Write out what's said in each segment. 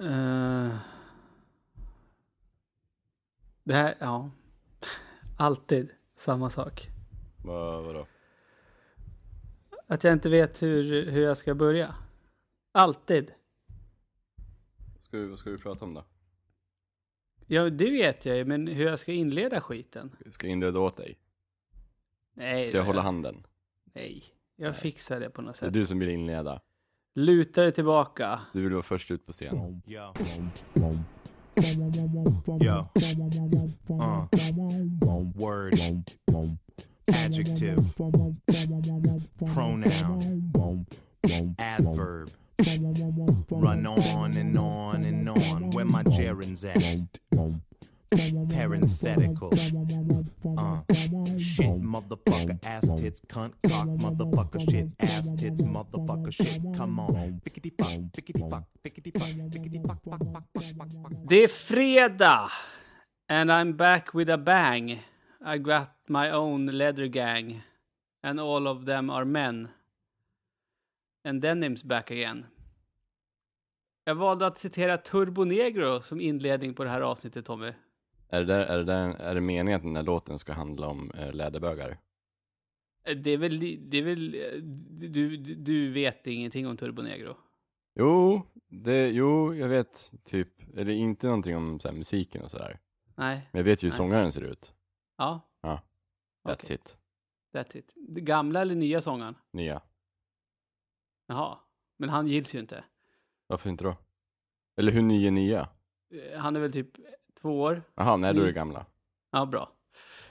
Eh, det här, ja. Alltid samma sak. Vad, vadå? Att jag inte vet hur, hur jag ska börja. Alltid. Ska vi, vad ska vi prata om då? Ja, det vet jag ju, men hur jag ska inleda skiten. Ska jag inleda åt dig? Nej, Ska jag hålla handen? Nej, jag fixar det på något Det är sätt. du som vill inleda. Luta dig tillbaka. Du vill vara först ut på scen. Yo. Yo. Uh. Word. Adjective. Pronoun. Adverb. Run on and on and on. Where my gerunds at? Parenthetical. Uh. Shit, motherfucker, ass tits, cunt, cock, motherfucker, shit, ass tits, motherfucker, shit. Come on. Pickety fuck, pickety fuck, pickety fuck, pickety fuck, fuck, fuck, fuck, fuck, fuck. Det är fredag! And I'm back with a bang. I got my own leather gang. And all of them are men. And Denim's back again. Jag valde att citera Turbo Negro som inledning på det här avsnittet, Tommy. Är det, där, är, det där, är det meningen att den här låten ska handla om eh, läderbögar? Eh, Det är väl, det är väl, eh, du, du, vet ingenting om Turbo Negro? Jo, det, jo, jag vet typ, eller inte någonting om så här, musiken och sådär. Nej? Men jag vet ju hur Nej. sångaren ser ut. Ja? Ja. That's Okej, it. That's it. Gamla eller nya sångaren? Nya. Jaha. Men han gills ju inte. Varför inte då? Eller hur ny är nya? Eh, Han är väl typ två år? Jaha, nej då är det Ny. gamla. Ja, bra.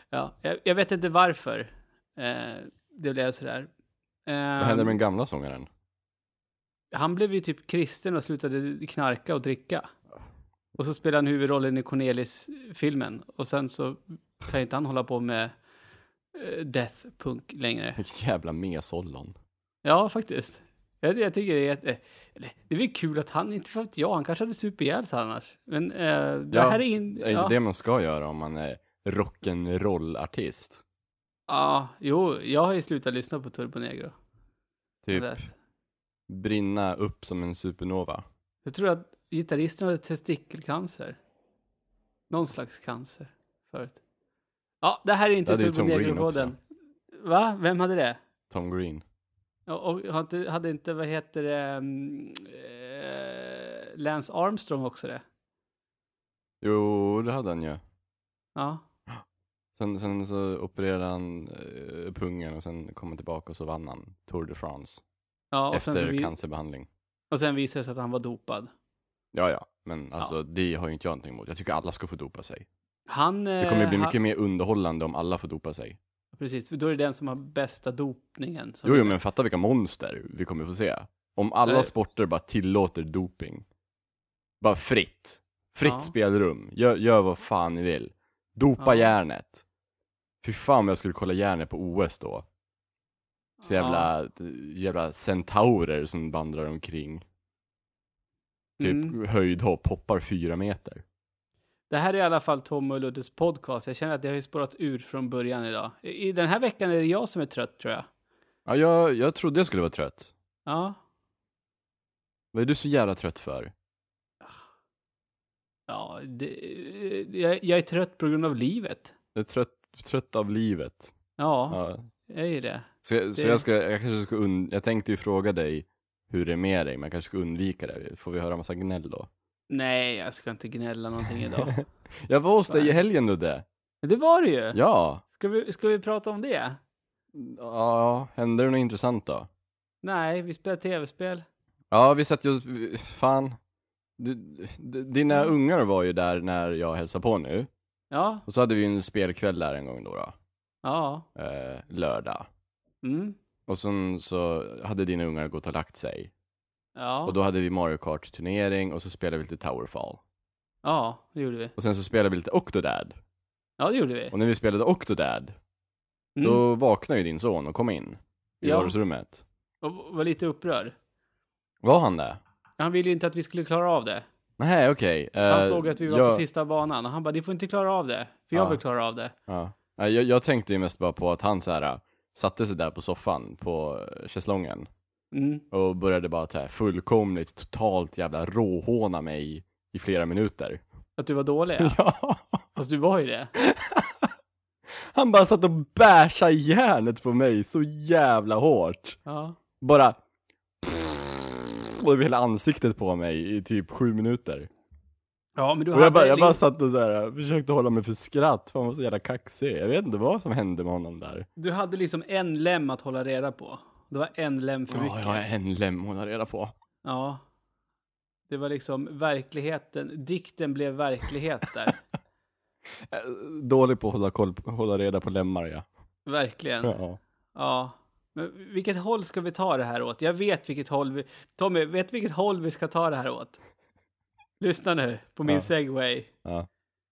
Ja, jag, jag vet inte varför eh, det blev sådär. Vad Eh, hände med den gamla sångaren? Han blev ju typ kristen och slutade knarka och dricka. Och så spelade han huvudrollen i Cornelis-filmen. Och sen så kan inte han hålla på med eh, death punk längre. Vilket jävla mesollon. Ja, faktiskt. Jag, jag tycker det är, ett- eh, det är väl kul att han, inte för att jag, han kanske hade supit ihjäl sig annars. Men eh, det Ja, här är in... Det är ja. inte det man ska göra om man är rock'n'roll-artist. Ja, jo, jag har ju slutat lyssna på Turbo Negro. Typ Det- brinna upp som en supernova. Jag tror att gitarristen hade testikelcancer. Någon slags cancer förut. Ja, det här är Det inte Turbo Negro-podden. Va? Vem hade det? Tom Green. Och, hade, inte, vad heter det, eh, Lance Armstrong också det? Jo, det hade han ju. Ja. Sen, sen så opererade han eh, pungen och sen kom han tillbaka och så vann han Tour de France. ja efter vi, cancerbehandling. och sen visade det sig att han var dopad. Ja, ja. Men alltså det har ju inte jag någonting emot. Jag tycker alla ska få dopa sig. Han... Det kommer ju bli eh, mycket mer underhållande om alla får dopa sig. Precis, för då är det den som har bästa dopningen. Som Jo, jo, men fatta vilka monster vi kommer få se. Om alla Eh. sporter bara tillåter doping. Bara fritt. Fritt Ja. spelrum. Gör, gör vad fan ni vill. Dopa Ja. järnet. Fy fan om jag skulle kolla järnet på OS då. Så jävla, jävla centaurer som vandrar omkring. Typ Mm. höjdhopp, hoppar fyra meter. Det här är i alla fall Tom och Luddes podcast. Jag känner att det har spårat ur från början idag. I den här veckan är det jag som är trött tror jag. Ja, jag, jag trodde jag skulle vara trött. Ja. Vad är du så jävla trött för? Ja, det, jag, jag är trött på grund av livet. Jag är trött, trött av livet. Ja, Ja. jag är det. Så, jag, så Det- jag, ska, jag kanske ska und- jag tänkte ju fråga dig hur det är med dig, men jag kanske ska undvika det. Får vi höra massa gnäll då? Nej, jag ska inte gnälla någonting idag. Jag var hos dig i helgen Ludde. Det var det ju. Ja. Ska, vi, ska vi prata om det? Ja, hände det något intressant då? Nej, vi spelar tv-spel. Ja, vi satt ju, fan. Du, dina Mm. ungar var ju där när jag hälsade på nu. Ja, Och så hade vi en spelkväll där en gång då, då ja. eh, lördag. Mm. Och sen så hade dina ungar gått och lagt sig. Ja, Och då hade vi Mario Kart-turnering och så spelade vi lite Towerfall. ja, det gjorde vi. Och sen så spelade vi lite Octodad. Ja, det gjorde vi. Och när vi spelade Octodad, Mm. då vaknade ju din son och kom in i Ja. vardagsrummet. Och var lite upprörd. Var han det? Han ville ju inte att vi skulle klara av det. Nej, okej. Han Eh, såg att vi var jag, på sista banan och han bara, ni får inte klara av det. För jag Ja. vill klara av det. Ja. Ja, Jag, jag tänkte ju mest bara på att han så här satte sig där på soffan på äh, schäslongen. Mm. och började bara så här fullkomligt, totalt jävla råhåna mig i flera minuter. Att du var dålig? Ja. Fast du var ju det. Han bara satt och bärsade järnet på mig så jävla hårt. Ja. Bara över hela ansiktet på mig i typ sju minuter. Ja, men du Och jag bara, hade jag bara satt och så här, försökte hålla mig för skratt, för han var så jävla kaxig. Jag vet inte vad som hände med honom där. Du hade liksom en lem att hålla reda på. Det var en lem för mycket. Ja, en lem hon har reda på. Ja. Det var liksom verkligheten, dikten blev verklighet där. Eh, Dålig på att hålla, koll, hålla reda på lemmar ja. Verkligen. Ja. ja. Men vilket håll ska vi ta det här åt? Jag vet vilket håll vi... Tommy, vet vilket håll vi ska ta det här åt? Lyssna nu på min Ja. segway. Ja.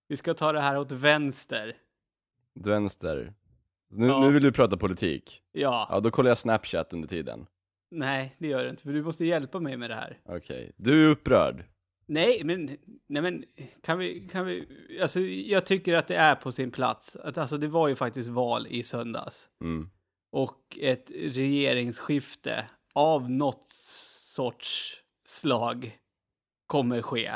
Vi ska ta det här åt vänster. Vänster. Nu, Ja. nu vill du prata politik. Ja. Ja, då kollar jag Snapchat under tiden. Nej, det gör det inte, för du måste hjälpa mig med det här. Okej. Du är upprörd. Nej, men, nej men, kan vi, kan vi, alltså jag tycker att det är på sin plats. Att, alltså det var ju faktiskt val i söndags. Mm. Och ett regeringsskifte av något sorts slag kommer ske.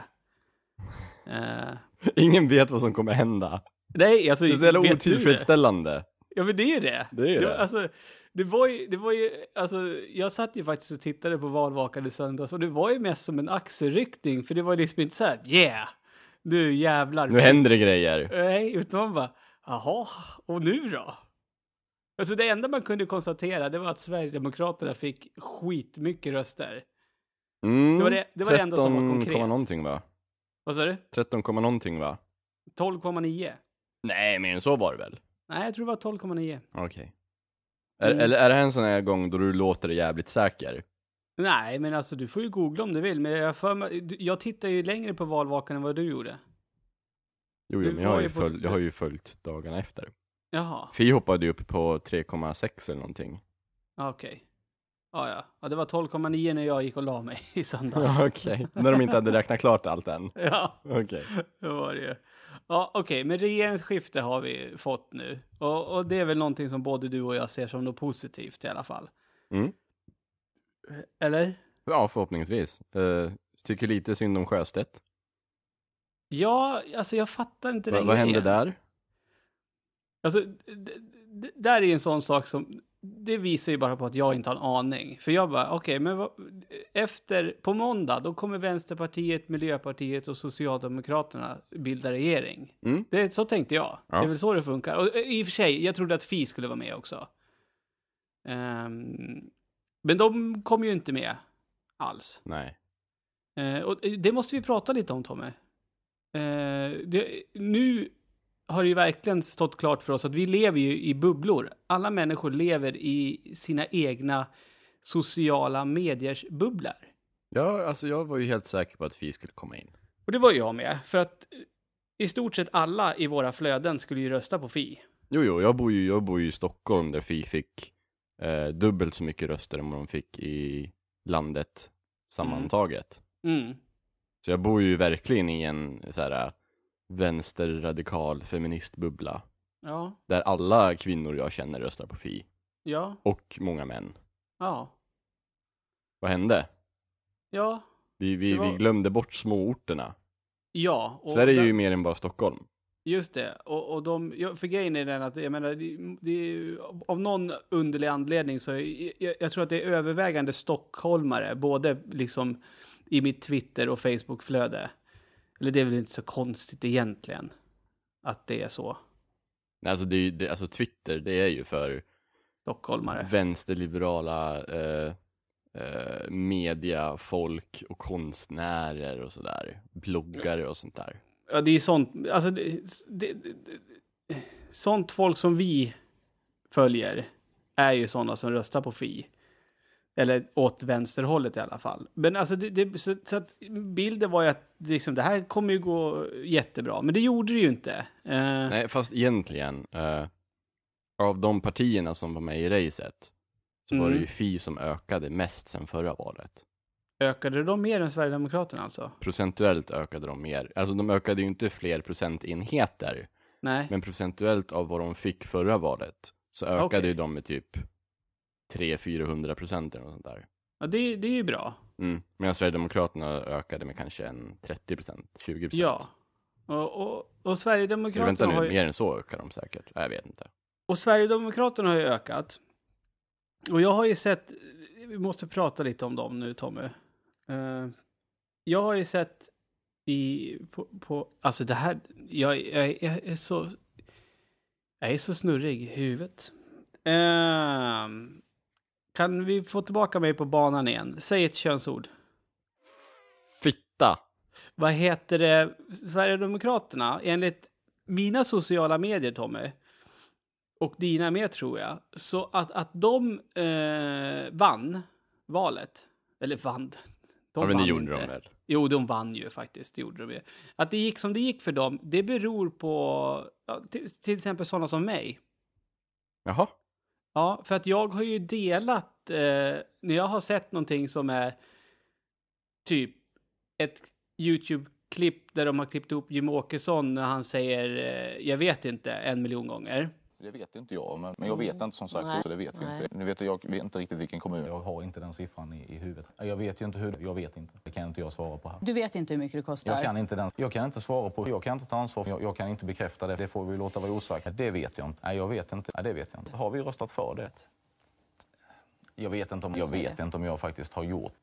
Eh, Ingen vet vad som kommer hända. nej, alltså Det är så jävla du otillfredsställande. Ja, men det är ju det. Det är Ja, det. Alltså, det var ju, det var ju, alltså, jag satt ju faktiskt och tittade på valvakan i söndags och det var ju mest som en axelryckning, för det var liksom inte så här, yeah, nu jävlar. Nu händer det grejer. Nej, utan man bara, jaha, och nu då? Alltså det enda man kunde konstatera, det var att Sverigedemokraterna fick skitmycket röster. Mm. Det var det- det var det enda som var 13, konkret. komma någonting va? Vad sa du? 13, komma någonting va? 12,9? Nej, men så var det väl? Nej, jag tror det var 12,9. Okej. Är, Mm. Eller är det här en sån här gång då du låter jävligt säker? Nej, men alltså du får ju googla om du vill, men jag, för mig, jag tittar ju längre på valvakan än vad du gjorde. Jo, jo men jag har, ju följt, jag har ju följt dagarna efter. Jaha, Fi hoppade ju upp på 3,6 eller någonting. ah, okej. Ja, ja. ja, det var 12,9 när jag gick och la mig i söndags. Ja, okej. När de inte hade räknat klart allt än. ja. Okej. Det var det ju. Ja, okej, men regeringsskifte har vi fått nu. Och, och det är väl någonting som både du och jag ser som något positivt i alla fall. Mm. Eller? Ja, förhoppningsvis. Uh, tycker lite synd om Sjöstedt. Ja, alltså jag fattar inte Va, den vad hände där? Alltså, där är ju en sån sak som, det visar ju bara på att jag inte har en aning. För jag bara, okej, men vad, efter, på måndag, då kommer Vänsterpartiet, Miljöpartiet och Socialdemokraterna bilda regering. Mm. Det, så tänkte jag. Ja. Det är väl så det funkar. Och eh, i och för sig, jag trodde att Fi skulle vara med också. Ehm, men de kom ju inte med alls. Nej. Eh, och det måste vi prata lite om, Tommy. Eh, det, nu har det ju verkligen stått klart för oss att vi lever ju i bubblor. Alla människor lever i sina egna sociala mediers bubblor. Ja, alltså jag var ju helt säker på att Fi skulle komma in. Och det var jag med, för att i stort sett alla i våra flöden skulle ju rösta på Fi. Jo, jo, jag bor ju, jag bor ju i Stockholm där Fi fick eh, dubbelt så mycket röster än vad de fick i landet sammantaget. Mm. Så jag bor ju verkligen i en så här vänsterradikal feministbubbla. Ja, Där alla kvinnor jag känner röstar på Fi. ja, Och många män. ja, Vad hände? ja, Vi, vi, var- vi glömde bort småorterna. ja. Och Sverige är där- ju mer än bara Stockholm. Just det, och, och de, för grejen är den att, jag menar, det, det, är av någon underlig anledning så, är- jag, jag tror att det är övervägande stockholmare, både liksom i mitt Twitter och Facebook-flöde. Eller det är väl inte så konstigt egentligen, att det är så, Nej, Alltså, det är, ju- det, alltså Twitter, det är ju för stockholmare. vänsterliberala eh, eh, media, folk och konstnärer och sådär. Bloggare och sånt där. Ja, det är sånt, alltså, det, det, sånt folk som vi följer är ju sådana som röstar på Fi. Eller åt vänsterhållet i alla fall. Men alltså, det, det, så, så att bilden var ju att liksom, det här kommer ju gå jättebra. Men det gjorde det ju inte. Eh, Nej, fast egentligen, eh, av de partierna som var med i racet, så var det Mm. ju Fi som ökade mest sen förra valet. Ökade de mer än Sverigedemokraterna alltså? Procentuellt ökade de mer. Alltså de ökade ju inte fler procentenheter, Nej. men procentuellt av vad de fick förra valet, så ökade Okej. ju de med typ 300-400 procent eller något sånt där. Ja, det, det är ju bra. Mm. Medan Sverigedemokraterna ökade med kanske en 30 procent, 20 procent. Ja. Och, och, och Vänta Sverigedemokraterna har nu, ju... mer än så ökar de säkert. Nej, Jag vet inte. Och Sverigedemokraterna har ju ökat. Och jag har ju sett, vi måste prata lite om dem nu Tommy. Eh, jag har ju sett i, på, på alltså det här, jag, jag, jag är så, jag är så snurrig i huvudet. Eh, kan vi få tillbaka mig på banan igen? Säg ett könsord. Fitta! Vad heter det? Sverigedemokraterna, enligt mina sociala medier, Tommy, och dina med tror jag, så att, att de eh, vann valet, eller vann, de Ja, men det gjorde inte. de väl? Jo, de vann ju faktiskt, det gjorde de ju. Att det gick som det gick för dem, det beror på ja, till, till exempel sådana som mig. Jaha? Ja, för att jag har ju delat, eh, när jag har sett någonting som är typ ett YouTube-klipp där de har klippt ihop Jim Åkesson när han säger eh, jag vet inte en miljon gånger. Det vet inte jag, men, men jag vet inte som sagt, Nej. så det vet vi Nej. inte. Nu vet jag, vet inte riktigt vilken kommun. Jag har inte den siffran i, i huvudet. Jag vet ju inte hur, jag vet inte. Det kan inte jag svara på här. Du vet inte hur mycket det kostar? Jag kan inte, den, jag kan inte svara på, jag kan inte ta ansvar, jag, jag kan inte bekräfta det. Det får vi låta vara osagt. Det vet jag inte. Nej, jag vet inte. Nej, det vet jag inte. Har vi röstat för det? Jag vet inte om jag, vet inte om jag faktiskt har gjort.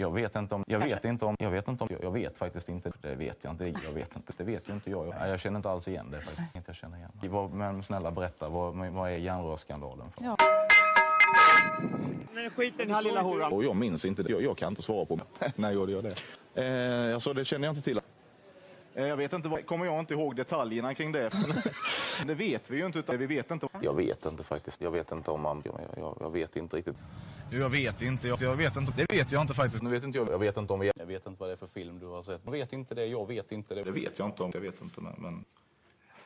Jag vet inte om, jag Kanske. vet inte om, jag vet inte om, jag vet faktiskt inte. Det vet jag inte. Jag vet inte. Det vet ju inte jag. Jag, jag känner inte alls igen det faktiskt. Inte jag känner igen. Men snälla berätta, vad, vad är järnrörsskandalen för? Ja. Och jag minns inte det. Jag, jag kan inte svara på när jag gör det. Eh, alltså, det känner jag inte till. Eh, jag vet inte, vad, kommer jag inte ihåg detaljerna kring det. det vet vi ju inte. Utan vi vet inte. Jag vet inte faktiskt. Jag vet inte om man... Jag, jag, jag vet inte riktigt. Jag vet inte, jag, jag vet inte. Det vet jag inte faktiskt. Nu vet inte jag. Jag vet inte om vi... Jag vet inte vad det är för film du har sett. Jag vet inte det. Jag vet inte det. Det vet jag inte om. Jag vet inte, men... men...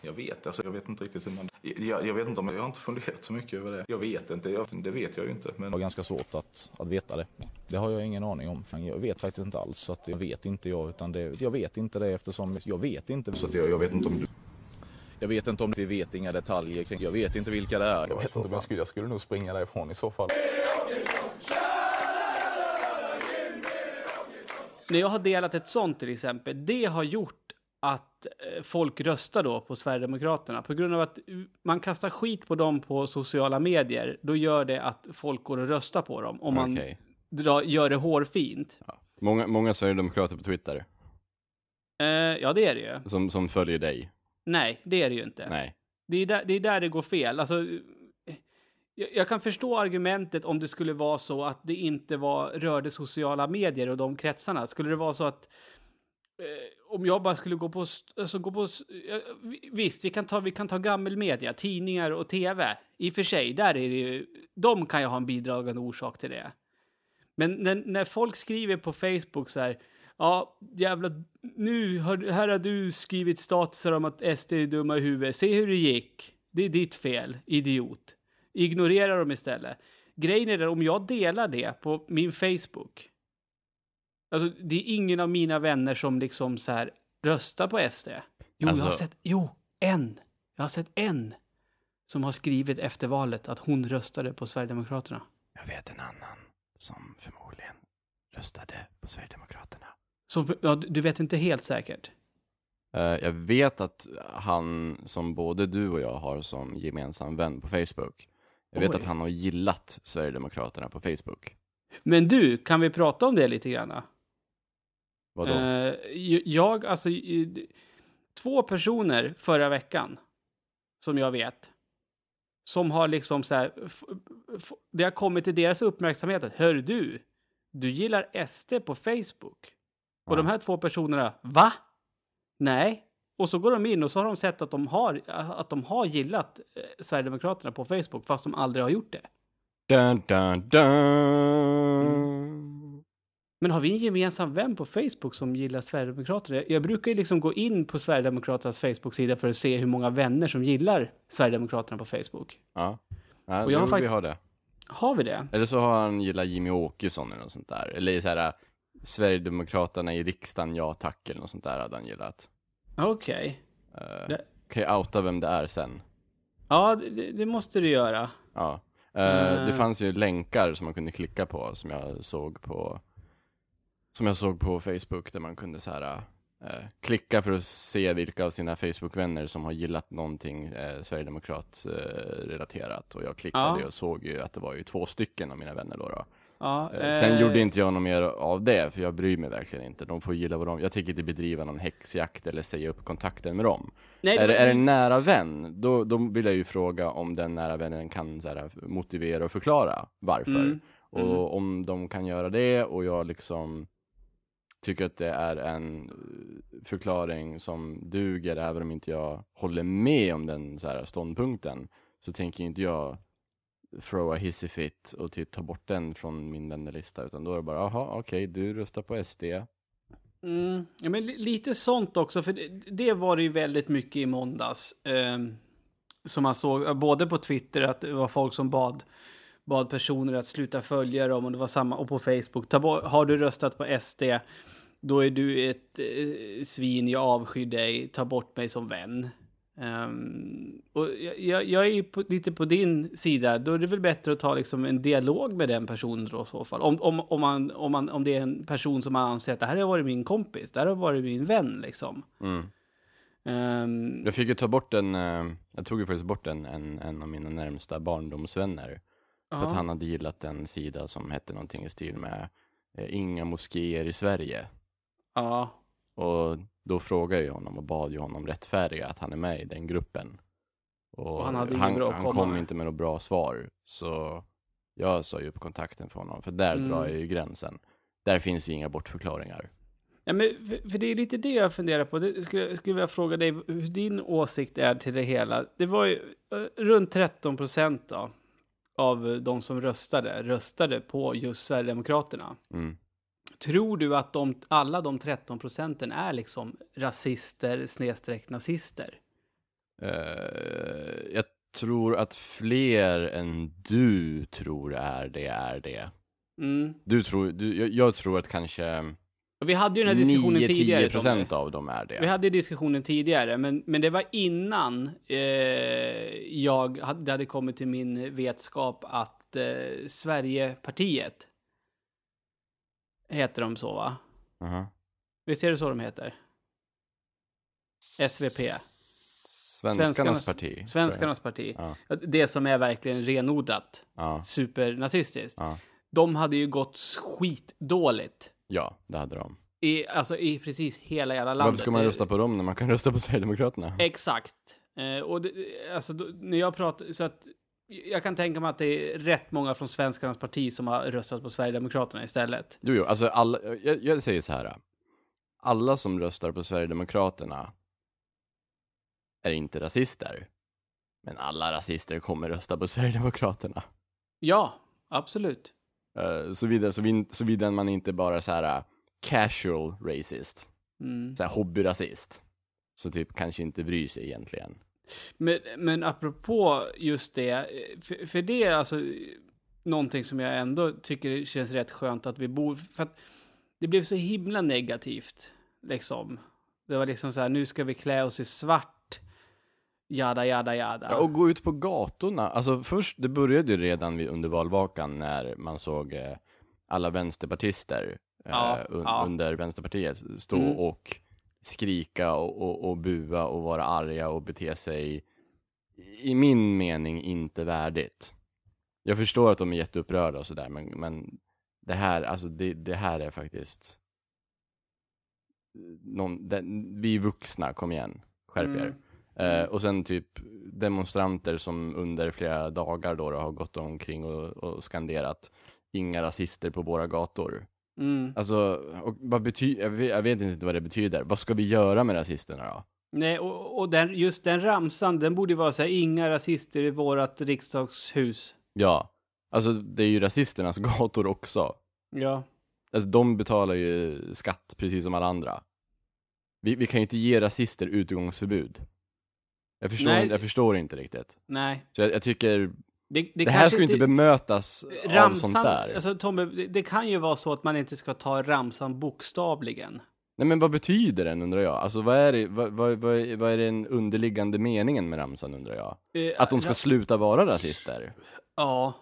Jag vet, alltså, jag vet inte riktigt hur man... Jag, jag vet inte om... Jag har inte funderat så mycket över det. Jag vet inte. Jag, det vet jag ju inte. Men det var ganska svårt att, att veta det. Det har jag ingen aning om. Jag vet faktiskt inte alls. Så att jag vet inte jag. Utan det, jag vet inte det eftersom jag vet inte. Så att jag, jag vet inte om du... Jag vet inte om vi vet inga detaljer kring... Jag vet inte vilka det är. Jag vet inte, men jag skulle, jag skulle nog springa därifrån i så fall. När jag har delat ett sånt till exempel, det har gjort att eh, folk röstar då på Sverigedemokraterna. På grund av att man kastar skit på dem på sociala medier, då gör det att folk går och röstar på dem. Om man Okej. drar, gör det hårfint. Ja. Många, många Sverigedemokrater på Twitter Eh, ja, det är det ju. som, som följer dig. Nej, det är det ju inte. Nej. Det är, där, det är där det går fel. Alltså, jag, jag kan förstå argumentet om det skulle vara så att det inte var, rörde sociala medier och de kretsarna. Skulle det vara så att eh, om jag bara skulle gå på, alltså gå på, eh, vi- visst, vi kan ta, vi kan ta gammelmedia, tidningar och tv. I och för sig, där är det ju, de kan ju ha en bidragande orsak till det. Men när, när folk skriver på Facebook så här, ja, jävla, nu har, här har du skrivit statusar om att SD är dumma i huvudet, se hur det gick. Det är ditt fel, idiot. Ignorera dem istället. Grejen är att om jag delar det på min Facebook, alltså det är ingen av mina vänner som liksom så här röstar på SD. Jo, jag har Alltså- sett, jo, en. Jag har sett en som har skrivit efter valet att hon röstade på Sverigedemokraterna. Jag vet en annan som förmodligen röstade på Sverigedemokraterna. Så, ja, du vet inte helt säkert? Eh, jag vet att han som både du och jag har som gemensam vän på Facebook. Jag vet Oj. att han har gillat Sverigedemokraterna på Facebook. Men du, kan vi prata om det lite grann? Vadå? Eh, jag, alltså, två personer förra veckan, som jag vet, som har liksom så här, det har kommit till deras uppmärksamhet att, hör du, du gillar SD på Facebook. Och de här två personerna, va? Nej. Och så går de in och så har de sett att de har, att de har gillat eh, Sverigedemokraterna på Facebook, fast de aldrig har gjort det. Dun, dun, dun. Men har vi en gemensam vän på Facebook som gillar Sverigedemokraterna? Jag brukar ju liksom gå in på Sverigedemokraternas Facebook-sida för att se hur många vänner som gillar Sverigedemokraterna på Facebook. Ja. ja Och jag har jo, vi faktiskt- har det. Har vi det? Eller så har han gillat Jimmy Åkesson eller något sånt där. Eller så här, Sverigedemokraterna i riksdagen, ja tack, eller något sånt där hade han gillat. Okej. Uh, Det- kan jag outa vem det är sen? Ja, det, det måste du göra. Ja. Eh, Eh. Det fanns ju länkar som man kunde klicka på som jag såg på Som jag såg på Facebook där man kunde så här eh, klicka för att se vilka av sina Facebook-vänner som har gillat någonting eh, Sverigedemokrat eh, relaterat och jag klickade Ja. och såg ju att det var ju två stycken av mina vänner då. då. Ja, Eh, Sen eh, gjorde inte jag något mer av det, för jag bryr mig verkligen inte. De får gilla vad de, jag tänker inte bedriva någon häxjakt eller säga upp kontakten med dem. nej, Är, det- är det en nära vän, då, då vill jag ju fråga om den nära vännen kan så här, motivera och förklara varför. Mm, Och mm. om de kan göra det och jag liksom tycker att det är en eh, förklaring som duger även om inte jag håller med om den så här, ståndpunkten så tänker inte jag throw a hissy fit och typ ta bort den från min vännerlista utan då är det bara, jaha okej du röstar på SD. Mm, ja, men lite sånt också, för det, det var det ju väldigt mycket i måndags. Eh, som man såg, både på Twitter, att det var folk som bad, bad personer att sluta följa dem, och det var samma, och på Facebook. Ta bort, har du röstat på SD, då är du ett eh, svin, jag avskyr dig, ta bort mig som vän. Ehm, och jag, jag, är på, lite på din sida, då är det väl bättre att ta liksom en dialog med den personen då i så fall. Om, om, om, man, om, man, om det är en person som man anser att det här har varit min kompis, det här har varit min vän liksom. Mm. Ehm, Jag fick ju ta bort en, eh, jag tog ju faktiskt bort en, en, en av mina närmsta barndomsvänner. För ja. att han hade gillat en sida som hette någonting i stil med eh, Inga moskéer i Sverige. Ja. Och då frågade jag honom och bad ju honom rättfärdiga att han är med i den gruppen. Och, Och han hade han, bra han kom inte med något bra svar. Så jag sa ju upp kontakten för honom, för där Mm. drar jag ju gränsen. Där finns ju inga bortförklaringar. Ja, men för, för det är lite det jag funderar på. Det skulle, jag skulle vilja fråga dig hur din åsikt är till det hela. Det var ju eh, runt 13 procent då, av de som röstade, röstade på just Sverigedemokraterna. Mm. Tror du att de, alla de 13 procenten är liksom rasister snedstreck nazister? Eh, jag tror att fler än du tror är det, är det. Mm. Du tror, du, jag, jag tror att kanske Vi hade ju den här diskussionen tidigare. 9-10 procent av dem är det. Vi hade ju diskussionen tidigare, men, men det var innan eh, jag hade, det hade kommit till min vetskap att eh, Sverigepartiet heter de så, va? Aha. Visst är det så de heter? SVP. Svenskarnas, Svenskarnas- parti. Svenskarnas parti. Ja, Det som är verkligen renodlat ja, supernazistiskt. ja. De hade ju gått skitdåligt. ja, det hade de. I, alltså i precis hela jävla landet. Varför ska man rösta på dem när man kan rösta på Sverigedemokraterna? Exakt. Eh, och det, alltså, då, när jag pratar, så att jag kan tänka mig att det är rätt många från Svenskarnas parti som har röstat på Sverigedemokraterna istället. Jo, jo, alltså alla, jag, jag säger så här. Alla som röstar på Sverigedemokraterna är inte rasister. Men alla rasister kommer rösta på Sverigedemokraterna. Ja, absolut. Uh, Såvida, såvida, såvida man inte bara så här casual racist, Mm. så här hobbyrasist. Så typ kanske inte bryr sig egentligen. Men, men apropå just det, för, för det är alltså någonting som jag ändå tycker känns rätt skönt att vi bor, för att det blev så himla negativt, liksom. Det var liksom så här, nu ska vi klä oss i svart, jada, jada, jada. Ja, och gå ut på gatorna. Alltså först, det började ju redan vid, under valvakan när man såg eh, alla vänsterpartister eh, Ja, un, ja. under Vänsterpartiet stå Mm. och skrika och, och, och bua och vara arga och bete sig i min mening inte värdigt. Jag förstår att de är jätteupprörda och sådär, men, men det här, alltså det, det här är faktiskt någon, det, vi är vuxna, kom igen, skärp er. Mm. Eh, och sen typ demonstranter som under flera dagar då, då har gått omkring och, och skanderat inga rasister på våra gator. Mm. Alltså, och vad betyder, jag, vet- jag vet inte vad det betyder. Vad ska vi göra med rasisterna då? Nej, och, och den, just den ramsan, den borde vara så här, inga rasister i vårat riksdagshus. Ja, alltså det är ju rasisternas gator också. Ja. Alltså de betalar ju skatt precis som alla andra. Vi, vi kan ju inte ge rasister utegångsförbud. Jag förstår, Nej. jag förstår inte riktigt. Nej. Så jag, jag tycker, Det, det, här kanske ska ju inte bemötas av ramsan, sånt där. Alltså Tommy, det, det kan ju vara så att man inte ska ta ramsan bokstavligen. Nej men vad betyder den undrar jag? Alltså vad är, det, vad, vad, vad, vad är den underliggande meningen med ramsan undrar jag? Eh, Att de ska sluta vara rasister? Ja.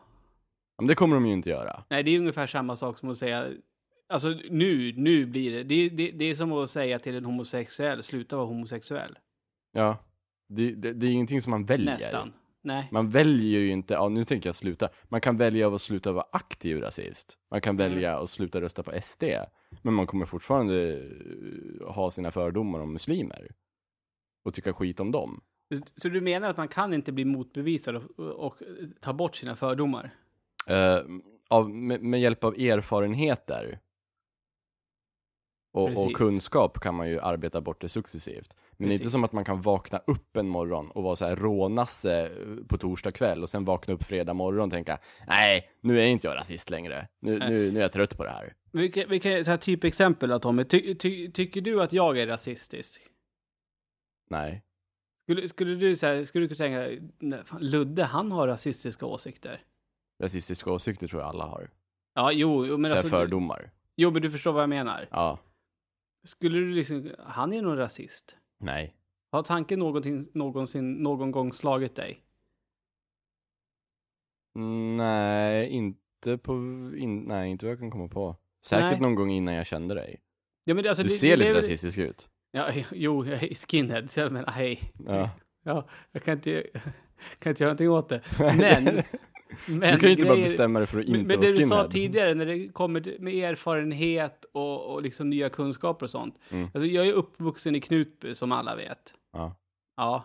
Men det kommer de ju inte göra. Nej, det är ungefär samma sak som att säga, alltså nu, nu blir det, det, det, det är som att säga till en homosexuell, sluta vara homosexuell. Ja. Det, det, det är ingenting som man väljer. Nästan. Nej. Man väljer ju inte, ja nu tänker jag sluta. Man kan välja att sluta vara aktiv rasist. Man kan Mm. välja att sluta rösta på SD. Men man kommer fortfarande eh, ha sina fördomar om muslimer. Och tycka skit om dem. Så du menar att man kan inte bli motbevisad och, och ta bort sina fördomar? Eh, av, med, med hjälp av erfarenheter och, och Precis. kunskap kan man ju arbeta bort det successivt. Men det är inte Precis. som att man kan vakna upp en morgon och vara så här rånasse eh, på torsdag kväll och sen vakna upp fredag morgon och tänka nej, nu är inte jag rasist längre. Nu, nu, nu är jag trött på det här. Vilka, vilka så här typexempel då Tommy? Ty, ty, tycker du att jag är rasistisk? Nej. Skulle, skulle du så här, skulle du kunna tänka, fan, Ludde han har rasistiska åsikter? Rasistiska åsikter tror jag alla har. Ja, jo, men Så alltså, fördomar. jo, men du förstår vad jag menar. Ja. Skulle du liksom, han är nog rasist. Nej. Har tanken någonting, någonsin, någon gång slagit dig? Nej, inte på, in, nej, inte vad jag kan komma på. Säkert Nej. någon gång innan jag kände dig. Ja, men det- alltså, Du det- ser det- lite rasistisk ut. Ja, jo, jag är skinhead, så jag menar, hej. Ja. Ja, jag kan inte, kan inte göra någonting åt det. Men, men du kan ju inte bara bestämma dig för att inte Men, det du sa tidigare, när det kommer med erfarenhet och, och liksom nya kunskaper och sånt. Mm. Alltså, jag är uppvuxen i Knutby, som alla vet. Ja. Ja.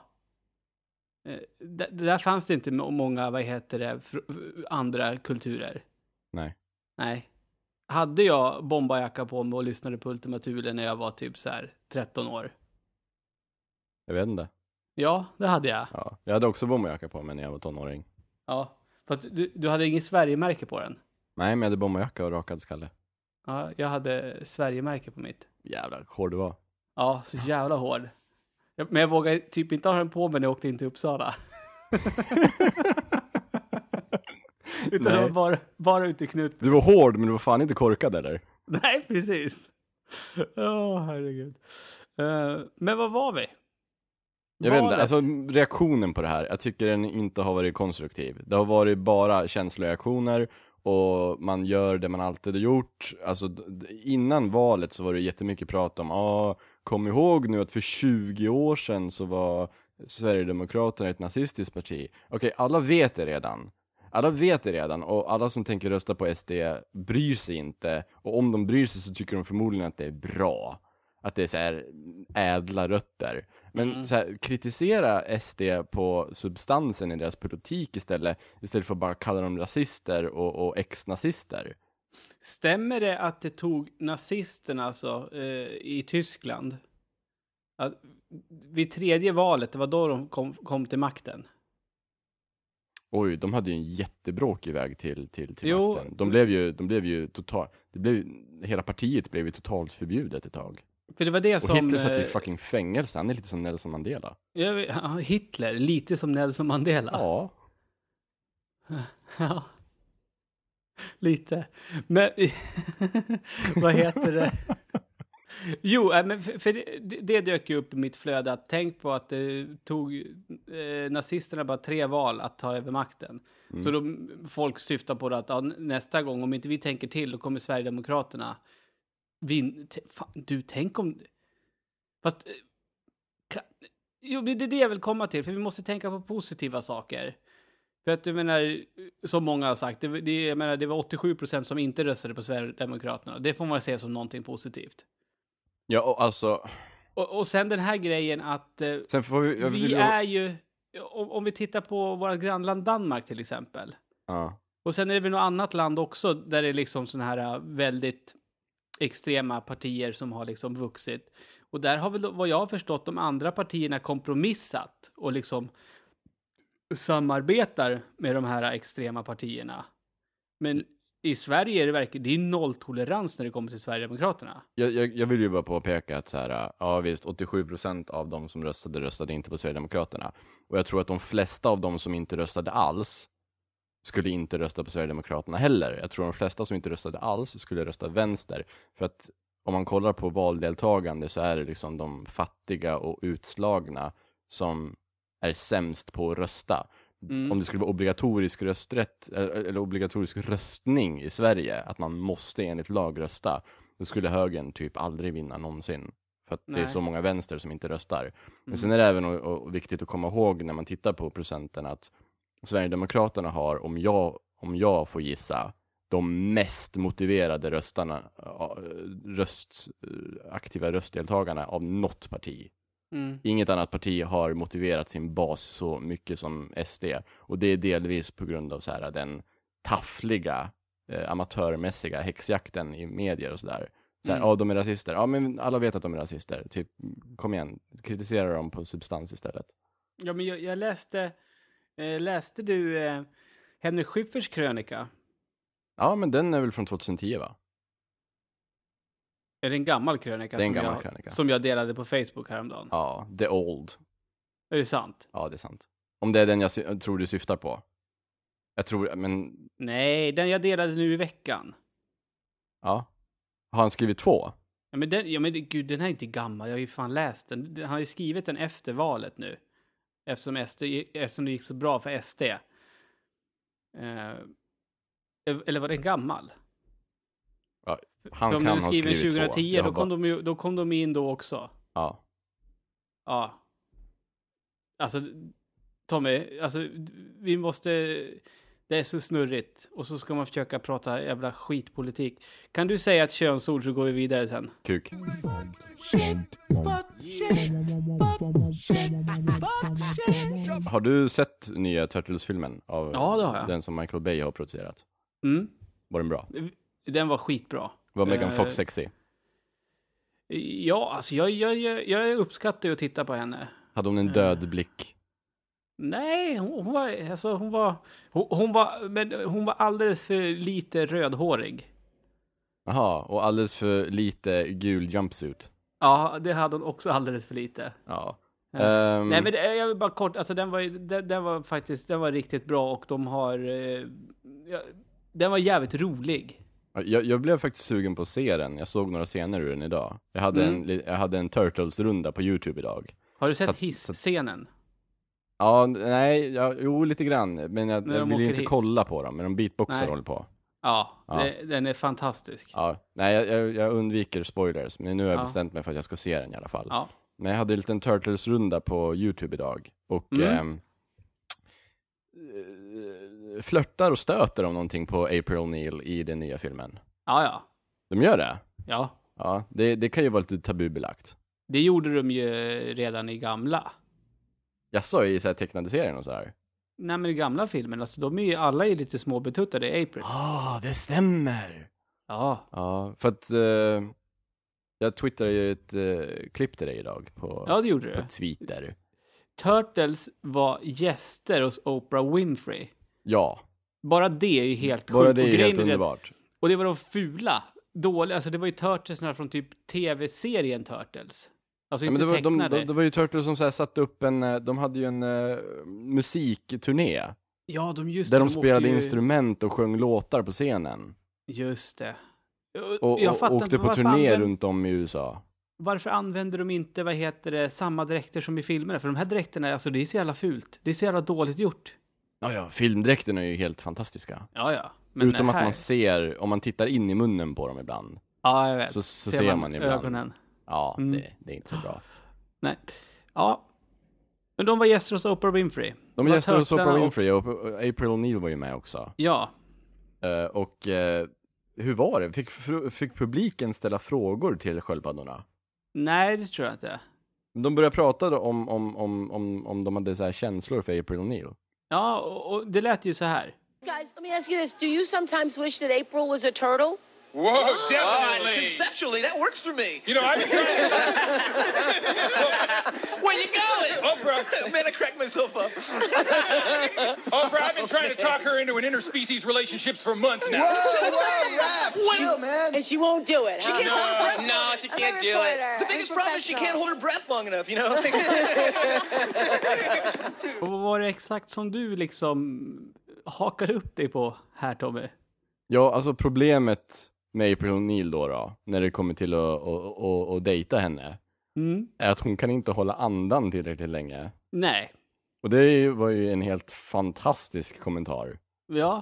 Eh, d- där fanns det inte må- många, vad heter det, andra kulturer. Nej. Nej. Hade jag bombajacka på mig och lyssnade på Ultima Thule när jag var typ så här 13 år? Jag vet inte. Ja, det hade jag. Ja. Jag hade också bomberjacka på mig när jag var tonåring. Ja. Fast du, du hade ingen Sverigemärke på den? Nej, men jag hade bomberjacka och rakad skalle. Ja, jag hade Sverigemärke på mitt. Jävlar, hård du var. Ja, så jävla hård. Jag- Men jag vågade typ inte ha den på mig när jag åkte in till Uppsala. Utan Nej. var bara, bara ute i Knutby. Du var hård, men du var fan inte korkad eller? Nej, precis. Åh, herregud. Eh, men vad var vi? Jag vet inte, Valet. alltså reaktionen på det här, jag tycker den inte har varit konstruktiv. Det har varit bara känsloreaktioner och man gör det man alltid har gjort. Alltså innan valet så var det jättemycket prat om, ah, kom ihåg nu att för 20 år sedan så var Sverigedemokraterna ett nazistiskt parti. Okej, alla vet det redan. Alla vet det redan och alla som tänker rösta på SD bryr sig inte. Och om de bryr sig så tycker de förmodligen att det är bra. Att det är så här ädla rötter. Men Mm. så här, kritisera SD på substansen i deras politik istället. Istället för att bara kalla dem rasister och, och ex-nazister. Stämmer det att det tog nazisterna alltså, eh, i Tyskland? Att vid tredje valet, det var då de kom, kom till makten? Oj, de hade ju en jättebråkig väg till, till, till Jo. makten. De blev ju, de blev ju totalt, det blev, hela partiet blev ju totalt förbjudet ett tag. För det var det Och som... Hitler satt i eh, fucking fängelse, han är lite som Nelson Mandela. vet- ja, Hitler, lite som Nelson Mandela. Ja. Ja. Lite. Men, vad heter det? Jo, äh, men för, för det, det dök ju upp i mitt flöde att tänk på att det tog eh, nazisterna bara tre val att ta över makten. Mm. Så då, folk syftar på det att ja, nästa gång, om inte vi tänker till, då kommer Sverigedemokraterna vin... Fan, du, tänk om... Fast... eh, Kan, jo, det är det jag vill komma till, för vi måste tänka på positiva saker. För att du menar, som många har sagt, det, det, jag menar, det var 87 procent som inte röstade på Sverigedemokraterna. Det får man se som någonting positivt. Ja, och alltså, Och, och sen den här grejen att eh, sen får vi, vi vill, är ju, om, om vi tittar på vårt grannland Danmark till exempel. ja. Och sen är det väl något annat land också där det är liksom sådana här väldigt extrema partier som har liksom vuxit. Och där har väl, vad jag har förstått, de andra partierna kompromissat och liksom samarbetar med de här extrema partierna. Men i Sverige är det verkligen, det är nolltolerans när det kommer till Sverigedemokraterna. Jag, jag, jag vill ju bara påpeka att så här, ja visst, 87% av de som röstade röstade inte på Sverigedemokraterna. Och jag tror att de flesta av de som inte röstade alls skulle inte rösta på Sverigedemokraterna heller. Jag tror de flesta som inte röstade alls skulle rösta vänster. För att om man kollar på valdeltagande så är det liksom de fattiga och utslagna som är sämst på att rösta. Mm. om det skulle vara obligatorisk rösträtt, eller, eller obligatorisk röstning i Sverige, att man måste enligt lag rösta, då skulle högern typ aldrig vinna någonsin. För att det är Nej. så många vänster som inte röstar. Mm. Men sen är det även och, och viktigt att komma ihåg när man tittar på procenten att Sverigedemokraterna har, om jag, om jag får gissa, de mest motiverade röstarna, röst, aktiva röstdeltagarna av något parti. Mm. Inget annat parti har motiverat sin bas så mycket som SD. Och det är delvis på grund av så här, den taffliga, eh, amatörmässiga häxjakten i medier och sådär. Så här, Mm. ja de är rasister. Ja men alla vet att de är rasister. Typ, kom igen, kritisera dem på substans istället. Ja, men jag, jag läste... Eh, läste du eh, Henrik Schyfferts krönika? Ja men den är väl från 2010 va? Är det en gammal krönika? Det är en gammal jag, krönika. Som jag delade på Facebook häromdagen. Ja, the old. Är det sant? Ja det är sant. Om det är den jag tror du syftar på. Jag tror, men Nej, den jag delade nu i veckan. ja. Har han skrivit två? Ja, men, den, ja, men gud, den här är inte gammal. Jag har ju fan läst den. Han har ju skrivit den efter valet nu. Eftersom, SD, eftersom det gick så bra för SD. Eh, eller var den gammal? Han För om kan ha skrivit 2010, två. Jag då har kom, bara- de ju, då kom de in då också. Ja. Ja. Alltså, Tommy, alltså, vi måste... Det är så snurrigt. Och så ska man försöka prata jävla skitpolitik. Kan du säga ett könsord så går vi vidare sen? Kuk. Har du sett nya Turtles-filmen? Av Ja, det har jag. Den som Michael Bay har producerat. Mm. Var den bra? Den var skitbra. Var Megan Eh, Fox sexy? Ja, alltså jag, jag, jag, jag uppskattar att titta på henne. Hade hon en död blick? Nej, hon, hon var, alltså hon var, hon, hon var, men hon var alldeles för lite rödhårig. Jaha, och alldeles för lite gul jumpsuit. Ja, det hade hon också alldeles för lite. Ja. Ehm, Nej men det, jag vill bara kort, alltså den var, den, den var faktiskt, den var riktigt bra och de har, eh, ja, den var jävligt rolig. jag, jag blev faktiskt sugen på att se den. Jag såg några scener ur den idag. Jag hade Mm. en, li- jag hade en Turtles-runda på YouTube idag. Har du sett hiss-scenen? Ja, nej, ja, jo lite grann. Men jag, jag vill ju inte hiss. kolla på dem. Men de beatboxar Nej. håller på. Ja, Ja. Det, den är fantastisk. Ja, nej jag, jag, undviker spoilers, men nu har jag Ja. bestämt mig för att jag ska se den i alla fall. Ja. Men jag hade en liten Turtles-runda på YouTube idag, och Mm. ehm, eh, flörtar och stöter om någonting på April O'Neil i den nya filmen. Ja, ja. De gör det? Ja. Ja, det, det kan ju vara lite tabubelagt. Det gjorde de ju redan i gamla. Jag sa i så här tecknade serien och sådär. Nej men i gamla filmen, alltså de är ju alla är lite småbetuttade i April. ah, det stämmer! Ja. Ja, för att eh, jag twittrade ju ett eh, klipp till dig idag på, Ja, det gjorde på du. Twitter. Turtles var gäster hos Oprah Winfrey. Ja, Bara det är ju helt bara sjukt. det är grejen helt underbart. Och det var de fula, dåliga, alltså det var ju Turtlesna från typ tv-serien Turtles. Alltså Ja, inte men det, var, de, de, det var ju Turtles som så här satte upp en, eh, de hade ju en uh, musikturné. ja, de just Där det, de spelade ju- instrument och sjöng låtar på scenen. Just det. Och, jag och fattar åkte på turné använder- runt om i USA. Varför använder de inte, vad heter det, samma dräkter som i filmerna? För de här dräkterna, alltså det är så jävla fult. Det är så jävla dåligt gjort. Ja, ja, filmdräkterna är ju helt fantastiska. Ja, ja. Men Utom det att här- man ser, om man tittar in i munnen på dem ibland, Ja, jag vet. så, så ser, man, ibland. ögonen. Ja, Mm. det, det är inte så bra. Nej. Ja. Men de var gäster hos Oprah Winfrey. De var gästade hos Oprah och- Winfrey och och April O'Neil var ju med också. Ja. Eh, och eh, hur var det? Fick, fick publiken ställa frågor till sköldpaddorna? Nej, det tror jag inte. De började prata då om, om, om, om, om de hade så här känslor för April O'Neil. Ja, och, och det lät ju så här. Guys, let me ask you this. Do you sometimes wish that April was a turtle? Whoa, definitely. Conceptually, that works for me. You know, I've been trying. Where you going? Oprah, Man, I cracked myself up. Oprah, I've been trying to talk her into an interspecies relationships for months now. Whoa, whoa, rap. Chill, man. And she won't do it, She huh? can't hold her breath. No, long- she I'm can't do it. The biggest problem is she can't hold her breath long enough, you know? Och vad var det exakt som du liksom hakade upp dig på här, Tommy? Ja, alltså problemet med April O'Neil då, då när det kommer till att, att, att, att dejta henne, Mm. är att hon kan inte hålla andan tillräckligt länge. Nej. Och det var ju en helt fantastisk kommentar. Ja,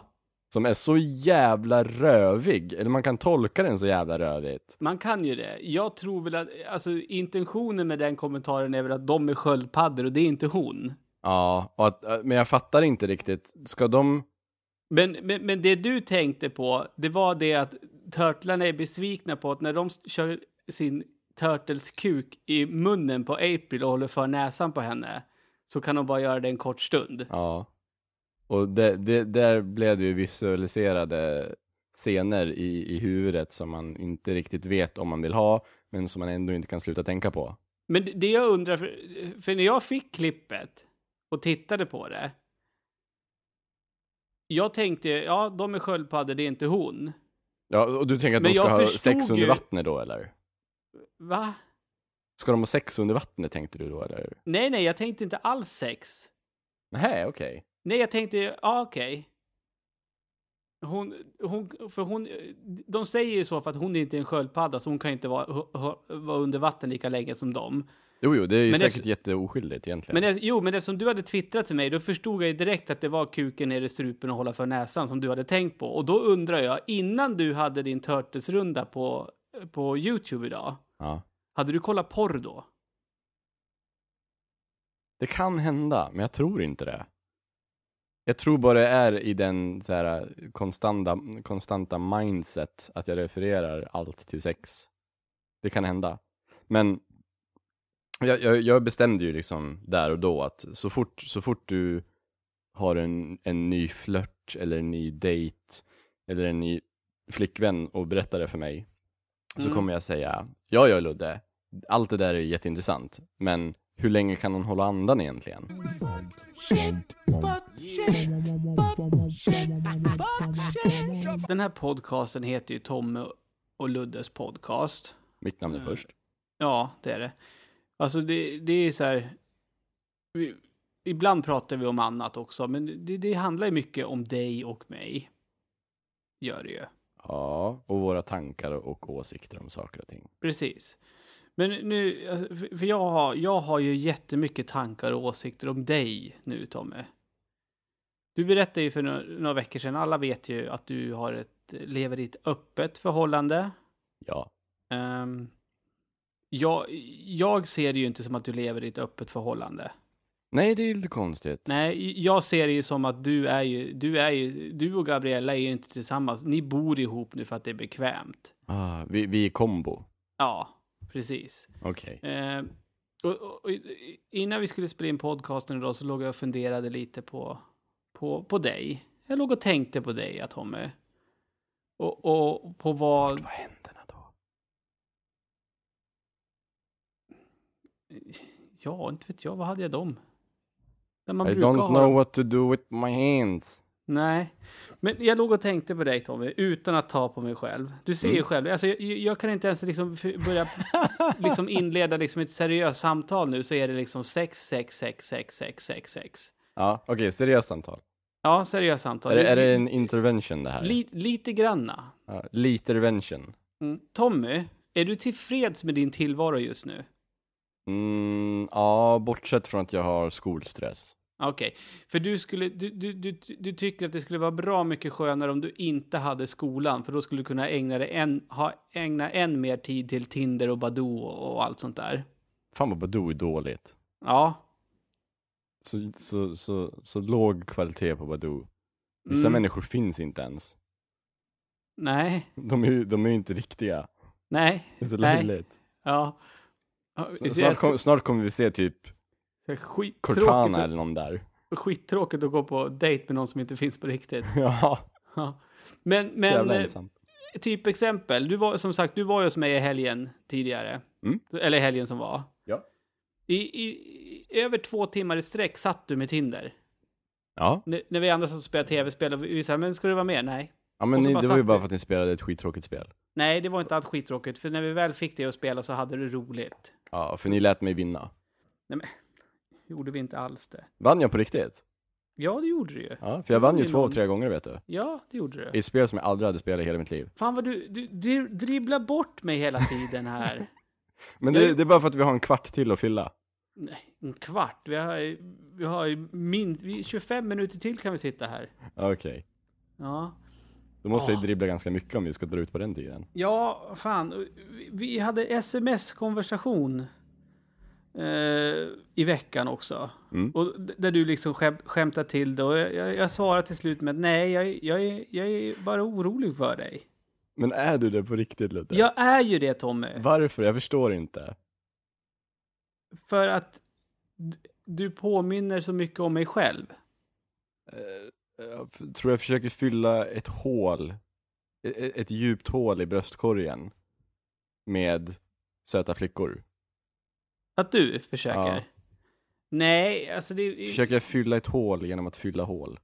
Som är så jävla rövig, eller man kan tolka den så jävla rövigt. man kan ju det. Jag tror väl att, alltså intentionen med den kommentaren är väl att de är sköldpaddor och det är inte hon. Ja, och att, äh, men jag fattar inte riktigt, ska de... Men, men, men det du tänkte på, det var det att törtlarna är besvikna på att när de kör sin Turtles kuk i munnen på April och håller för näsan på henne så kan de bara göra det en kort stund. Ja. Och det, det, där blev det ju visualiserade scener i, i huvudet som man inte riktigt vet om man vill ha, men som man ändå inte kan sluta tänka på. Men det- det jag undrar, för, för när jag fick klippet och tittade på det. Jag tänkte, ja, de är sköldpaddor, det är inte hon. Ja, och du tänker att Men de ska ha sex under ju- vattnet då, eller? Va? Ska de ha sex under vattnet, tänkte du då, eller? Nej, nej, jag tänkte inte alls sex. Nej, okej. Nej, jag tänkte, ja okej. Hon, hon, för hon, de säger ju så för att hon är inte en sköldpadda så hon kan inte vara, vara under vatten lika länge som dem. Jo, jo, det är ju Men det- säkert jätteoskyldigt egentligen. Men det, jo, men eftersom du hade twittrat till mig, då förstod jag ju direkt att det var kuken ner i strupen och hålla för näsan som du hade tänkt på. Och då undrar jag, innan du hade din Turtles-runda på, på YouTube idag, Ja. hade du kollat porr då? Det kan hända, men jag tror inte det. Jag tror bara det är i den så här, konstanta, konstanta mindset att jag refererar allt till sex. Det kan hända. Men jag, jag, jag bestämde ju liksom där och då att så fort, så fort du har en, en ny flört eller en ny dejt eller en ny flickvän och berättar det för mig så Mm. kommer jag säga ja, ja Ludde, allt det där är jätteintressant, men hur länge kan hon hålla andan egentligen? Den här podcasten heter ju Tommy och Luddes podcast. Mitt namn är Mm. först. Ja, det är det. Alltså det, det är så här. Vi, ibland pratar vi om annat också, men det, det handlar ju mycket om dig och mig. Gör det ju. Ja, och våra tankar och åsikter om saker och ting. Precis. Men nu, alltså, för jag har, jag har ju jättemycket tankar och åsikter om dig nu, Tommy. Du berättade ju för några, några veckor sedan, alla vet ju att du har ett, lever i ett öppet förhållande. Ja. Ehm, jag, jag ser det ju inte som att du lever i ett öppet förhållande. Nej, det är lite konstigt. Nej, jag ser det ju som att du är ju, du är ju, du och Gabriella är ju inte tillsammans. Ni bor ihop nu för att det är bekvämt. Ah, vi, vi är kombo. Ja, precis. Okej. Eh, och, och, och, innan vi skulle spela in podcasten idag så låg jag och funderade lite på, på, på dig. Jag låg och tänkte på dig, ja, Tommy. Och, och på vad... Vad var händerna då? Ja, inte vet jag. Vad hade jag dem? I don't ha know what to do with my hands. Nej, men jag låg och tänkte på dig Tommy, utan att ta på mig själv. Du ser ju Mm. själv, alltså, jag, jag kan inte ens liksom börja liksom inleda liksom ett seriöst samtal nu, så är det liksom sex, sex, sex, sex, sex, sex, sex. Ja, okej, seriöst samtal. Ja, seriöst samtal. Är det, är det en intervention det här? Li, lite granna. ja, litervention. Mm. Tommy, är du tillfreds med din tillvaro just nu? Mm, ja, bortsett från att jag har skolstress. Okej, för du, skulle, du, du, du, du tycker att det skulle vara bra mycket skönare om du inte hade skolan, för då skulle du kunna ägna, dig en, ha, ägna än mer tid till Tinder och Badoo och, allt sånt där. Fan vad Badoo är dåligt. Ja, Så, så, så, så låg kvalitet på Badoo. Vissa Mm. människor finns inte ens. nej, De är ju de är inte riktiga. nej, Det är så löjligt. ja. Ja, Snart, kom, snart kommer vi se typ Cortana eller någon där. skittråkigt att gå på dejt med någon som inte finns på riktigt. Ja, Ja. Men, men eh, typ exempel, du var som sagt, du var ju hos mig i helgen tidigare. Mm. Eller helgen som var. Ja. I, i, I över två timmar i sträck satt du med Tinder. Ja, N- när vi andra som spelar tv-spel, och vi sa, men ska du vara med? Nej. ja men Och ni, det var ju satt bara för att ni spelade ett skittråkigt spel. Nej, det var inte alls skittråkigt, för när vi väl fick det att spela så hade det roligt. Ja, för ni lät mig vinna. Gjorde vi inte alls det? Vann jag på riktigt? Ja, det gjorde du ju. Ja, för jag vann ju två av tre gånger vet du. Ja, det gjorde du. I spel som jag aldrig hade spelat i hela mitt liv. Fan vad du, du, du dribblar bort mig hela tiden här. Men det, det är bara för att vi har en kvart till att fylla. Nej, en kvart. Vi har, vi har min, vi, 25 minuter till kan vi sitta här. Okej. Ja. Då måste jag dribbla ganska mycket om vi ska dra ut på den tiden. Ja, fan. Vi- hade sms-konversation eh, i veckan också. Mm. Och där du liksom skäm, skämtar till det. Och jag, jag, jag svarade till slut med nej, jag, jag, är, jag är bara orolig för dig. Men är du det på riktigt Ludde? Jag är ju det Tommy. Varför? Jag förstår inte. För att du påminner så mycket om mig själv. Eh, Jag f- tror jag försöker fylla ett hål, ett, ett djupt hål i bröstkorgen med söta flickor. Att du försöker. Ja. Nej, alltså det... Försöker jag fylla ett hål genom att fylla hål?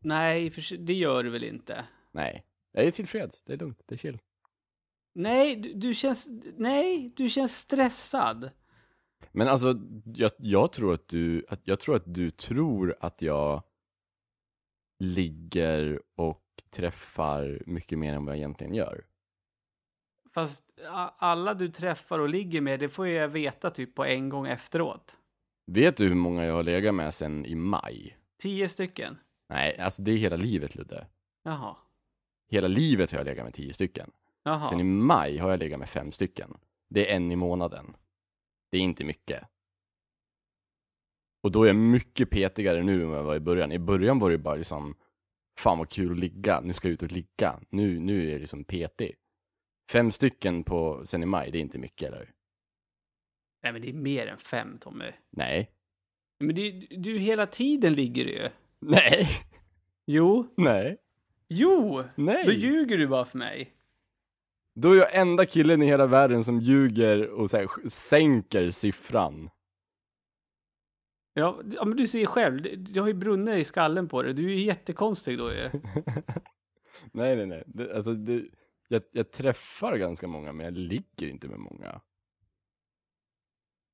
Nej, det gör du väl inte? Nej. Jag är tillfreds, det är lugnt, det är chill. Nej, du, du känns... Nej, du känns stressad. Men alltså, jag, jag tror att du, jag tror att du tror att jag ligger och träffar mycket mer än vad jag egentligen gör. Fast alla du träffar och ligger med, det får jag veta typ på en gång efteråt. Vet du hur många jag har legat med sen i maj? Tio stycken. Nej, alltså det är hela livet Ludde. Jaha. Hela livet har jag legat med tio stycken. Jaha. Sen i maj har jag legat med fem stycken. Det är en i månaden. Det är inte mycket. Och då är jag mycket petigare nu än vad jag var i början. I början var det bara liksom, fan vad kul att ligga, nu ska jag ut och ligga. Nu, nu är jag liksom petig. Fem stycken på, sen i maj, det är inte mycket eller? Nej, men det är mer än fem, Tommy. Nej. Men du, du hela tiden ligger du ju. Nej. Jo. Nej. Jo! Nej. Då ljuger du bara för mig. Då är jag enda killen i hela världen som ljuger och så här, sänker siffran. Ja, ja, men du ser själv. Du, har ju brunnit i skallen på det. Du är ju jättekonstig då ju. nej, nej, nej. Det, alltså, det, jag, jag träffar ganska många, men jag ligger inte med många.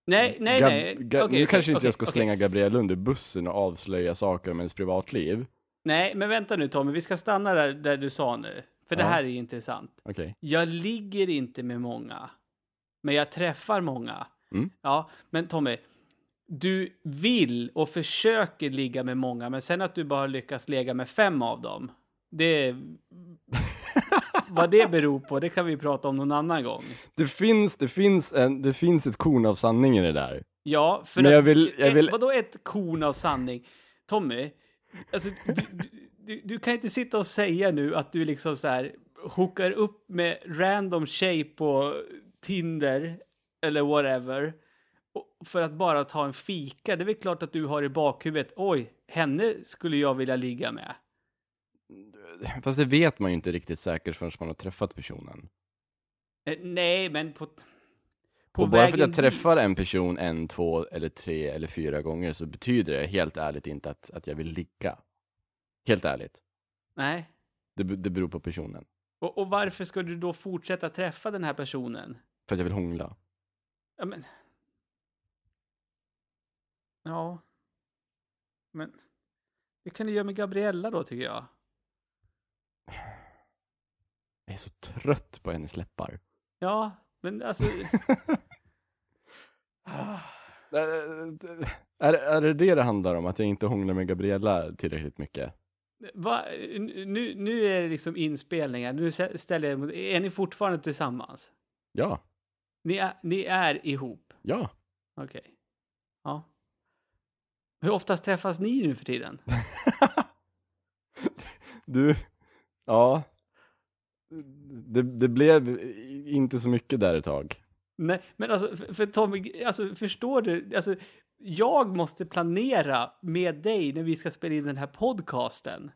Nej, nej, Gab- nej. Ga- Okej, nu okej, kanske inte jag ska slänga Gabriella under bussen och avslöja saker om hennes privatliv. Nej, men vänta nu Tommy. Vi ska stanna där, där du sa nu. För det Ja. här är intressant. Okej. Jag ligger inte med många. Men jag träffar många. Mm. Ja, men Tommy. Du vill och försöker ligga med många, men sen att du bara lyckas ligga med fem av dem. Det... Vad det beror på, det kan vi prata om någon annan gång. Det finns, det finns en, det finns ett korn av sanning i det där. Ja, för Men jag vill- jag vill- Ett, vadå ett korn av sanning? Tommy, alltså, du, du, du, kan inte sitta och säga nu att du liksom så här hookar upp med random tjej på Tinder eller whatever för att bara ta en fika. Det är väl klart att du har i bakhuvudet, oj, henne skulle jag vilja ligga med. Fast det vet man ju inte riktigt säkert förrän man har träffat personen. Eh, Nej, men på... på och bara för att jag träffar en person en, två, eller tre eller fyra gånger så betyder det helt ärligt inte att, att jag vill ligga. Helt ärligt. Nej. Det, det beror på personen. Och, och varför ska du då fortsätta träffa den här personen? För att jag vill hångla. Ja, men... Ja. Men... Det kan du göra med Gabriella då, tycker jag. Jag är så trött på hennes läppar. Ja, men alltså... Ah. Är, är det det det handlar om? Att jag inte hånglar med Gabriella tillräckligt mycket? Va? Nu, nu är det liksom inspelningar. Nu stä- ställer jag... Är ni fortfarande tillsammans? Ja, Ni är, ni är ihop? ja. Okej. Ja. Hur oftast träffas ni nu för tiden? Du, ja. Det, det blev inte så mycket där ett tag. Nej, men alltså, för, för Tommy, alltså, förstår du? Alltså, jag måste planera med dig när vi ska spela in den här podcasten.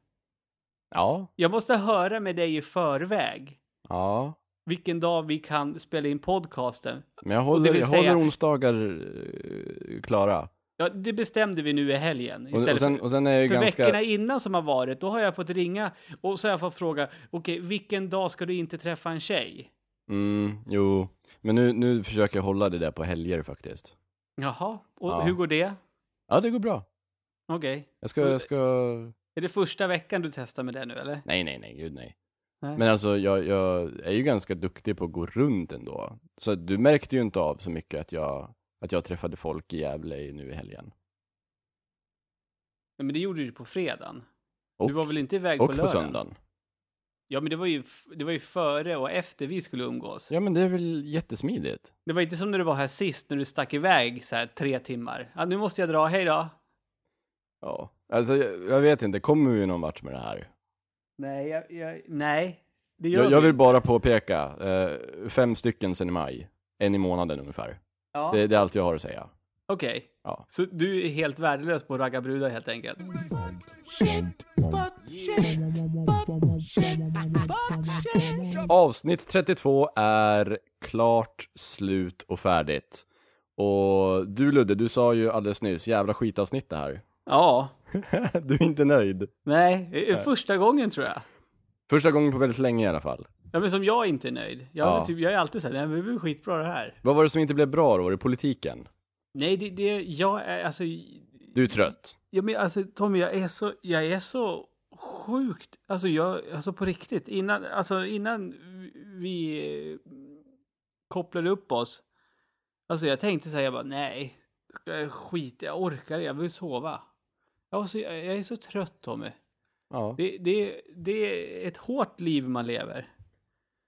Ja, Jag måste höra med dig i förväg ja. vilken dag vi kan spela in podcasten. Men jag håller, jag säga- håller onsdagar eh, klara. Ja, det bestämde vi nu i helgen. Istället och, sen, för, och sen för ganska... veckorna innan som har varit, då har jag fått ringa och så har jag fått fråga, okej, vilken dag ska du inte träffa en tjej? Mm, jo. Men nu, nu försöker jag hålla det där på helger faktiskt. Jaha, och Ja. hur går det? Ja, det går bra. Okej. Jag ska, jag ska... Är det första veckan du testar med det nu, eller? Nej, nej, nej, gud nej. Nej. Men alltså, jag, jag är ju ganska duktig på att gå runt ändå. Så du märkte ju inte av så mycket att jag att jag träffade folk i Gävle nu i helgen. Nej, men det gjorde du på fredagen. Och, du var väl inte iväg och på på lördagen? söndagen. Ja, men det var, ju, det var ju före och efter vi skulle umgås. Ja men det är väl jättesmidigt. Det var inte som när du var här sist, när du stack iväg så här tre timmar. Ja, nu måste jag dra, hej då. Ja, alltså jag, jag vet inte, kommer vi någon vart med det här? Nej, jag, jag, nej. Det gör Jag, jag vi vill inte. bara påpeka, eh, fem stycken sen i maj. En i månaden ungefär. Ja. Det, det är allt jag har att säga. Okej. Ja. Så du är helt värdelös på att ragga brudar helt enkelt? Avsnitt 32 är klart, slut och färdigt. Och du Ludde, du sa ju alldeles nyss, jävla skitavsnitt det här. Ja. du är inte nöjd. Nej, det är första gången tror jag. Första gången på väldigt länge i alla fall. Ja, men som jag inte är nöjd. Jag, Ja. typ, jag är alltid såhär, nej men det blir skitbra det här. Vad var det som inte blev bra då? Var det politiken? Nej, det, det, jag är alltså... Du är trött. Ja, men alltså Tommy, jag är så, jag är så sjukt, alltså jag, alltså på riktigt, innan, alltså innan vi eh, kopplade upp oss, alltså jag tänkte säga bara nej, jag skit, jag orkar, jag vill sova. Jag, var så, jag jag är så trött Tommy. Ja. Det, det, det är ett hårt liv man lever.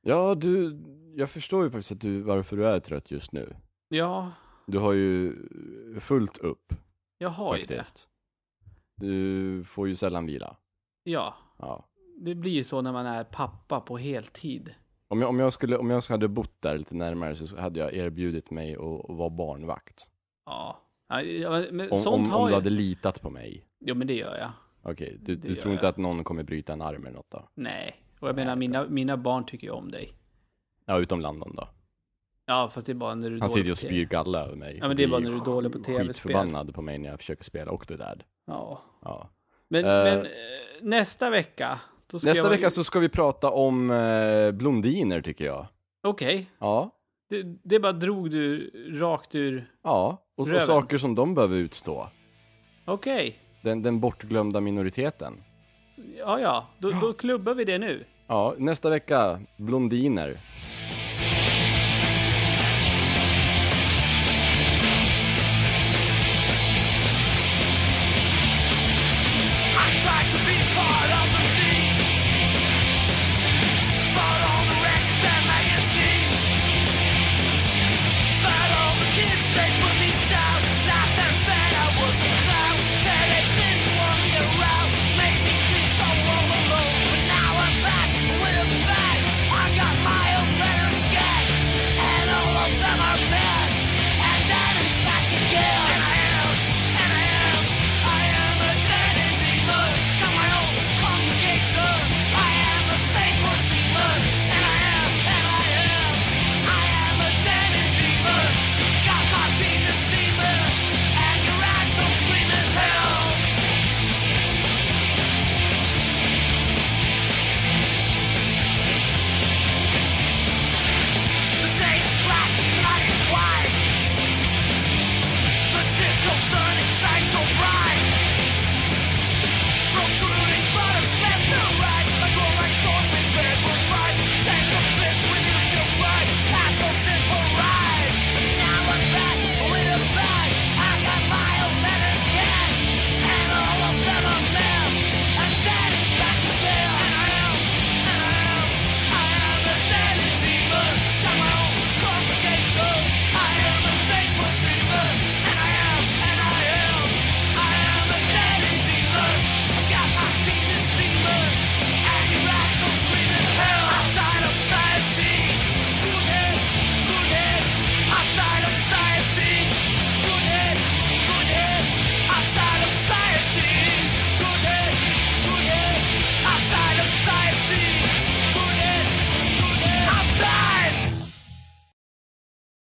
Ja, du, jag förstår ju faktiskt att du, varför du är trött just nu. Ja, Du har ju fullt upp jag har ju det. Du får ju sällan vila. Ja, Ja. det blir ju så när man är pappa på heltid. Om jag, om jag skulle, om jag hade bott där lite närmare så hade jag erbjudit mig att, att vara barnvakt. Ja, ja men Om, sånt om, har om du jag. hade litat på mig. Jo, men det gör jag. Okej, du, Det du gör tror inte jag. att någon kommer bryta en arm eller något då? Nej, och jag menar mina, mina barn tycker ju om dig. Ja, utom Landon då. Ja, fast det är bara när du är Han sitter ju och spyr galla över mig. Ja, men det är bara när du är dålig på TV-spel. Skitförbannad på mig när jag försöker spela Octodad. Ja. Ja. Men, Eh. men eh, nästa vecka. Då Nästa jag... vecka så ska vi prata om eh, blondiner tycker jag. Okej. Ja. Det, det bara drog du rakt ur... Ja, och, och saker som de behöver utstå. Okej. Den, den bortglömda minoriteten. Ja, ja. Då, då klubbar vi det nu. Ja, nästa vecka, blondiner.